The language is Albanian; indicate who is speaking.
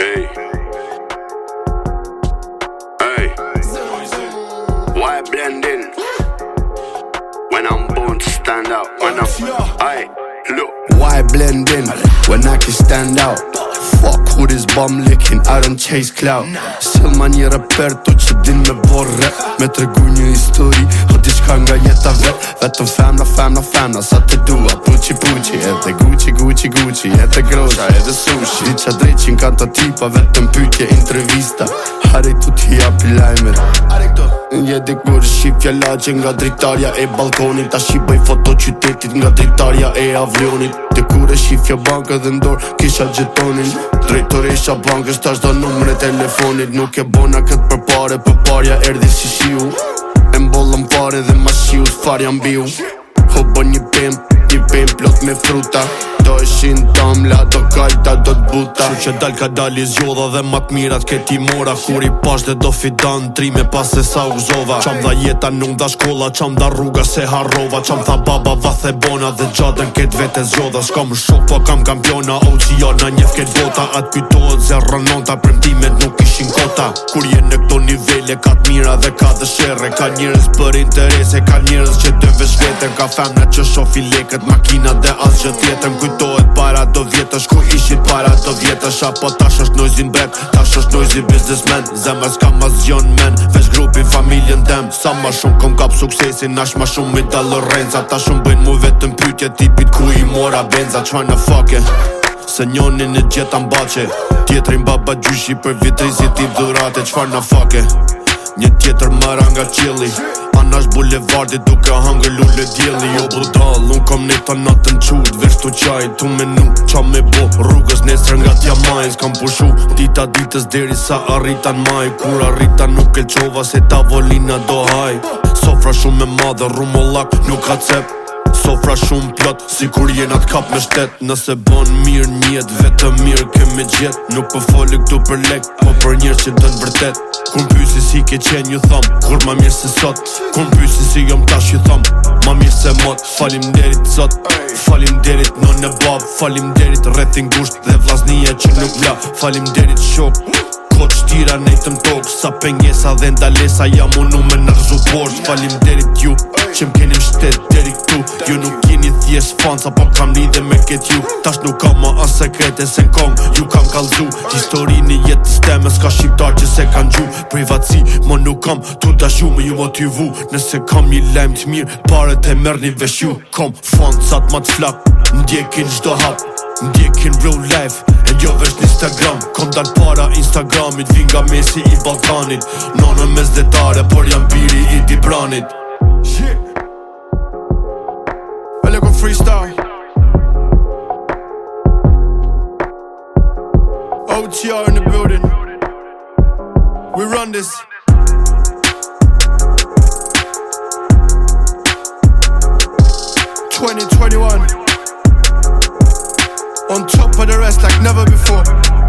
Speaker 1: Hey. Hey. Why blend in? When I'm born to stand out. When I'm. Aye. Look. Why blend in? When I can stand out. Fuck who this bum licking, I don't chase clout Sëll ma një rapper të që din me borre Me të regu një histori, ho t'i shka nga jeta vet Vetëm femna, femna, femna, sa të dua Puqi, puqi, e dhe guqi, guqi, guqi, e dhe grosha, sushi Di qa drejqin të tipa, vetëm pytje, intervista Harej tu t'hi api lajmer, gjendje dhe kur shqip fjalla që nga dritarja e balkonit Ta bëj foto qytetit nga dritarja e avlionit Dhe kur e shqifja banka dhe ndor kisha gjetonin Drejtoresha bankës ta shdo numre telefonit Nuk e bona këtë për pare për parja erdi si shiu E pare dhe ma shiu të farja mbiu Ho bë një pimp, një pimp plot me fruta do ishin tam La do kalta, do t'buta Që që dal ka dal i zjodha dhe mat mirat ti mora kur i pash dhe do fidan Tri me pas se sa u zova Qam dha jeta nuk dha shkolla Qam dha rruga se harrova Qam dha baba va the bona Dhe gjatën ket vete zjodha Shka më shok fa po kam kampiona O që jo në njef ket vota At kytohet zer rënonta Premtimet nuk ishin kota Kur je në këto nivele Ka mira dhe ka dhe shere Ka njërës për interese Ka njërës që të vesh Ka femna që shofi leket Makina dhe as gjë tjetën kuptohet para do vjetë ku ishit para do vjetë Apo tash është nojzin brep, tash është nojzin biznesmen Zemë është ma zion men, veç grupin familjen dem Sa ma shumë kom kap suksesin, ash ma shumë i dalë renca Ta shumë bëjnë mu vetën pytje tipit ku i mora benza Qaj në fuck it Se njonin e gjitha mbaqe Tjetëri mba ba gjyshi për vitri zi tip dhurate Qfar në fake Një tjetër mëra nga qili Anash bulevardi duke hangë lullë djeli Jo budal, unë kom një të natën qut Vesh të qaj, tu me nuk, qa me bo Rrugës nesër nga tja majnës Kam pushu, tita ditës deri sa arritan maj Kur arritan nuk e qova se ta volina do haj Sofra shumë me madhe, rumo lak, nuk ka cep sofra shumë plot Si kur jena t'kap me shtet Nëse bon mirë njët Vetë mirë kemi gjet Nuk po foli këtu për lek Po për njërë që dënë vërtet Kur më pysi si ke qenë ju thom Kur ma mirë se sot Kur pysi si jom tash ju thom Ma mirë se mot Falim derit sot Falim derit në në bab Falim derit rrethin gusht Dhe vlasnia që nuk la Falim derit shok Po të shtira nejtëm tokë Sa pengesa dhe ndalesa Jam unu me nërzu borë Falim derit ju Që m'kenim keni shtet derit tu Ju nuk kini thjesht fan Sa po kam një dhe me ketë ju Tash nuk kam ma asë sekrete Se në ju kam kalzu Histori një jetës teme, Ska shqiptar që se kanë gju Privatësi më nuk kam Tu të ashu me ju motivu Nëse kam një lajmë të mirë Pare të mërë një vesh ju Kom fan të satë ma të flakë Ndjekin shdo hap Ndjekin real life Jo vesh në Instagram Kom dal para Instagramit Vin nga mesi i Balkanit Nonën mes detare Por jam biri i Dibranit Shit Ele kon freestyle OTR in the building We run this Twenty twenty one best like never before.